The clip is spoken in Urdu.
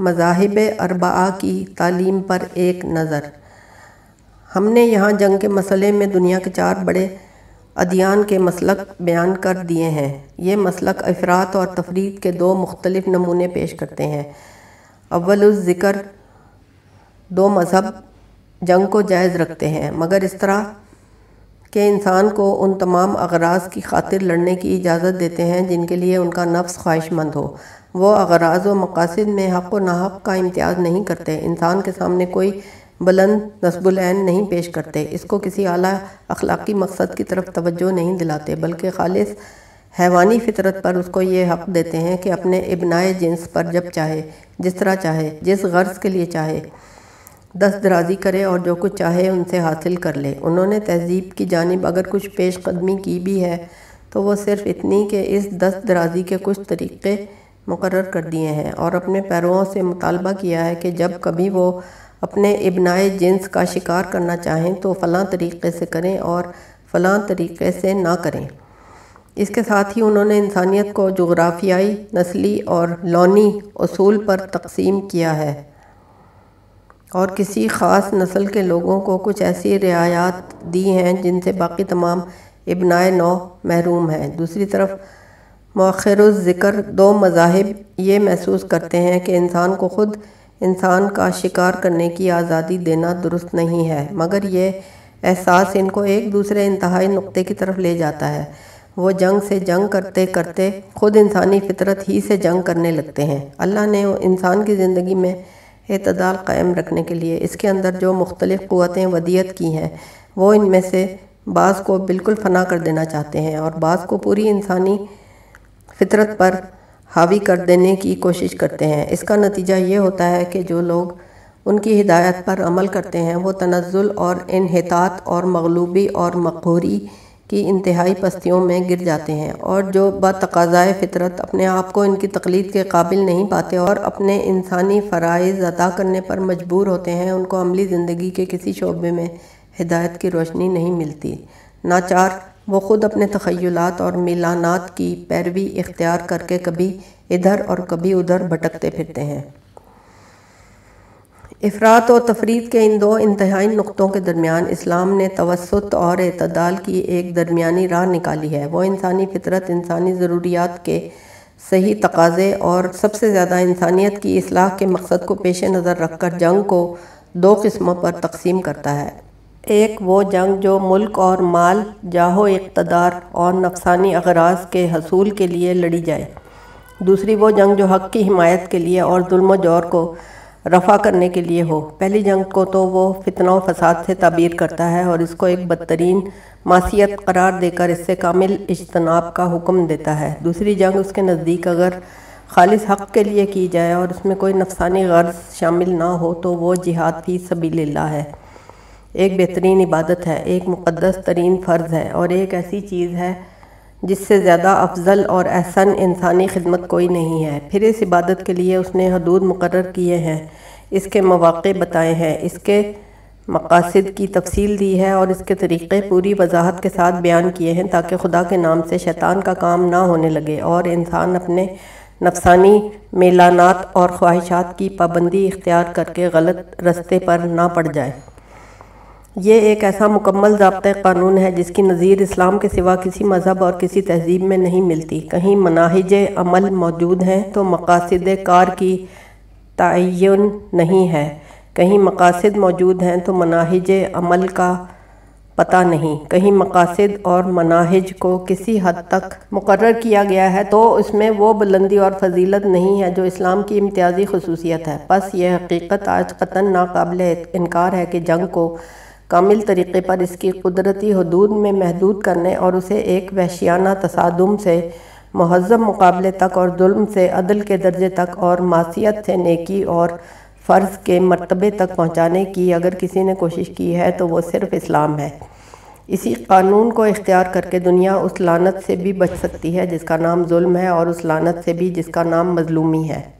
مذاہب اربعہ کی تعلیم پر ایک نظر۔ ہم نے یہاں جنگ کے مسئلے میں دنیا کے چار بڑے ادیان کے مسلک بیان کر دیے ہیں۔ یہ مسلک افراط اور تفرید کے دو مختلف نمونے پیش کرتے ہیں۔ اول الذکر، دو مذہب، جنگ کو جائز رکھتے ہیں۔ مگر اس طرح کہ انسان کو ان تمام اغراض کی خاطر لڑنے کی اجازت دیتے ہیں جن کے لیے ان کا نفس خواہش مند ہو۔ وہ اغراض و مقاصد میں حق و ناحق کا امتیاز نہیں کرتے۔ انسان کے سامنے کوئی بلند نصب العین نہیں پیش کرتے۔ اس کو کسی اعلیٰ اخلاقی مقصد کی طرف توجہ نہیں دلاتے، بلکہ خالص حیوانی فطرت پر اس کو یہ حق دیتے ہیں کہ اپنے ابنائے جنس پر جب چاہے، جس طرح چاہے، جس غرض کے لیے چاہے۔ دست درازی کرے اور جو کچھ چاہے ان سے حاصل کر لے۔ انہوں نے تہذیب کی جانب اگر کچھ پیش قدمی کی بھی ہے تو وہ صرف اتنی کہ اس دست درازی کے کچھ طریقے مقرر کر دیے ہیں اور اپنے پیرووں سے مطالبہ کیا ہے کہ جب کبھی وہ اپنے ابنائے جنس کا شکار کرنا چاہیں تو فلاں طریقے سے کریں اور فلاں طریقے سے نہ کریں۔ اس کے ساتھ ہی انہوں نے انسانیت کو جغرافیائی، نسلی اور لونی اصول پر تقسیم کیا ہے۔ اور کسی خاص نسل کے لوگوں کو کچھ ایسی رعایات دی ہیں جن سے باقی تمام ابنائے نو محروم ہیں۔ دوسری طرف، مؤخر الذکر دو مذاہب یہ محسوس کرتے ہیں کہ انسان کو خود انسان کا شکار کرنے کی آزادی دینا درست نہیں ہے، مگر یہ احساس ان کو ایک دوسرے انتہائی نقطے کی طرف لے جاتا ہے۔ وہ جنگ سے جنگ کرتے کرتے خود انسانی فطرت ہی سے جنگ کرنے لگتے ہیں۔ اللہ نے انسان کی زندگی میں اعتدال قائم رکھنے کے لیے۔ اس کے اندر جو مختلف قوتیں ودیت کی ہیں، وہ ان میں سے بعض کو بالکل فنا کر دینا چاہتے ہیں اور بعض کو پوری انسانی فطرت پر حاوی کر دینے کی کوشش کرتے ہیں۔ اس کا نتیجہ یہ ہوتا ہے کہ جو لوگ ان کی ہدایت پر عمل کرتے ہیں، وہ تنزل اور انحطاط اور مغلوبی اور مقہوری کی انتہائی پستیوں میں گر جاتے ہیں اور جو بتقاضائے فطرت اپنے آپ کو ان کی تقلید کے قابل نہیں پاتے اور اپنے انسانی فرائض ادا کرنے پر مجبور ہوتے ہیں، ان کو عملی زندگی کے کسی شعبے میں ہدایت کی روشنی نہیں ملتی۔ ناچار، وہ خود اپنے تخیلات اور میلانات کی پیروی اختیار کر کے کبھی ادھر اور کبھی ادھر بھٹکتے پھرتے ہیں۔ افراد و تفرید کے ان دو انتہائی نقطوں کے درمیان اسلام نے توسط اور اعتدال کی ایک درمیانی راہ نکالی ہے۔ وہ انسانی فطرت، انسانی ضروریات کے صحیح تقاضے اور سب سے زیادہ انسانیت کی اصلاح کے مقصد کو پیش نظر رکھ کر جنگ کو دو قسموں پر تقسیم کرتا ہے۔ ایک وہ جنگ جو ملک اور مال جاہو اقتدار اور نفسانی اغراض کے حصول کے لیے لڑی جائے۔ دوسری وہ جنگ جو حق کی حمایت کے لیے اور ظلم و جور کو رفع کرنے کے لیے ہو۔ پہلی جنگ کو تو وہ فتنہ و فساد سے تعبیر کرتا ہے اور اس کو ایک بدترین معصیت قرار دے کر اس سے کامل اجتناب کا حکم دیتا ہے۔ دوسری جنگ اس کے نزدیک اگر خالص حق کے لیے کی جائے اور اس میں کوئی نفسانی غرض شامل نہ ہو تو وہ جہاد فی سبیل اللہ ہے۔ ایک بہترین عبادت ہے، ایک مقدس ترین فرض ہے اور ایک ایسی چیز ہے جس سے زیادہ افضل اور احسن انسانی خدمت کوئی نہیں ہے۔ پھر اس عبادت کے لیے اس نے حدود مقرر کیے ہیں۔ اس کے مواقع بتائے ہیں۔ اس کے مقاصد کی تفصیل دی ہے اور اس کے طریقے پوری وضاحت کے ساتھ بیان کیے ہیں تاکہ خدا کے نام سے شیطان کا کام نہ ہونے لگے اور انسان اپنے نفسانی میلانات اور خواہشات کی پابندی اختیار کر کے غلط رستے پر نہ پڑ جائے۔ یہ ایک ایسا مکمل ضابطہ قانون ہے جس کی نظیر اسلام کے سوا کسی مذہب اور کسی تہذیب میں نہیں ملتی۔ کہیں مناہج عمل موجود ہیں تو مقاصد کار کی تعین نہیں ہے۔ کہیں مقاصد موجود ہیں تو مناہج عمل کا پتہ نہیں۔ کہیں مقاصد اور مناہج کو کسی حد تک مقرر کیا گیا ہے تو اس میں وہ بلندی اور فضیلت نہیں ہے جو اسلام کی امتیازی خصوصیت ہے۔ پس یہ حقیقت آج قطن ناقابل انکار ہے کہ جنگ کو کامل طریقے پر اس کی قدرتی حدود میں محدود کرنے اور اسے ایک وحشیانہ تصادم سے، مہذب مقابلے تک اور ظلم سے، عدل کے درجے تک اور معصیت سے نیکی اور فرض کے مرتبے تک پہنچانے کی اگر کسی نے کوشش کی ہے تو وہ صرف اسلام ہے۔ اسی قانون کو اختیار کر کے دنیا اس لانت سے بھی بچ سکتی ہے جس کا نام ظلم ہے اور اس لانت سے بھی جس کا نام مظلومی ہے۔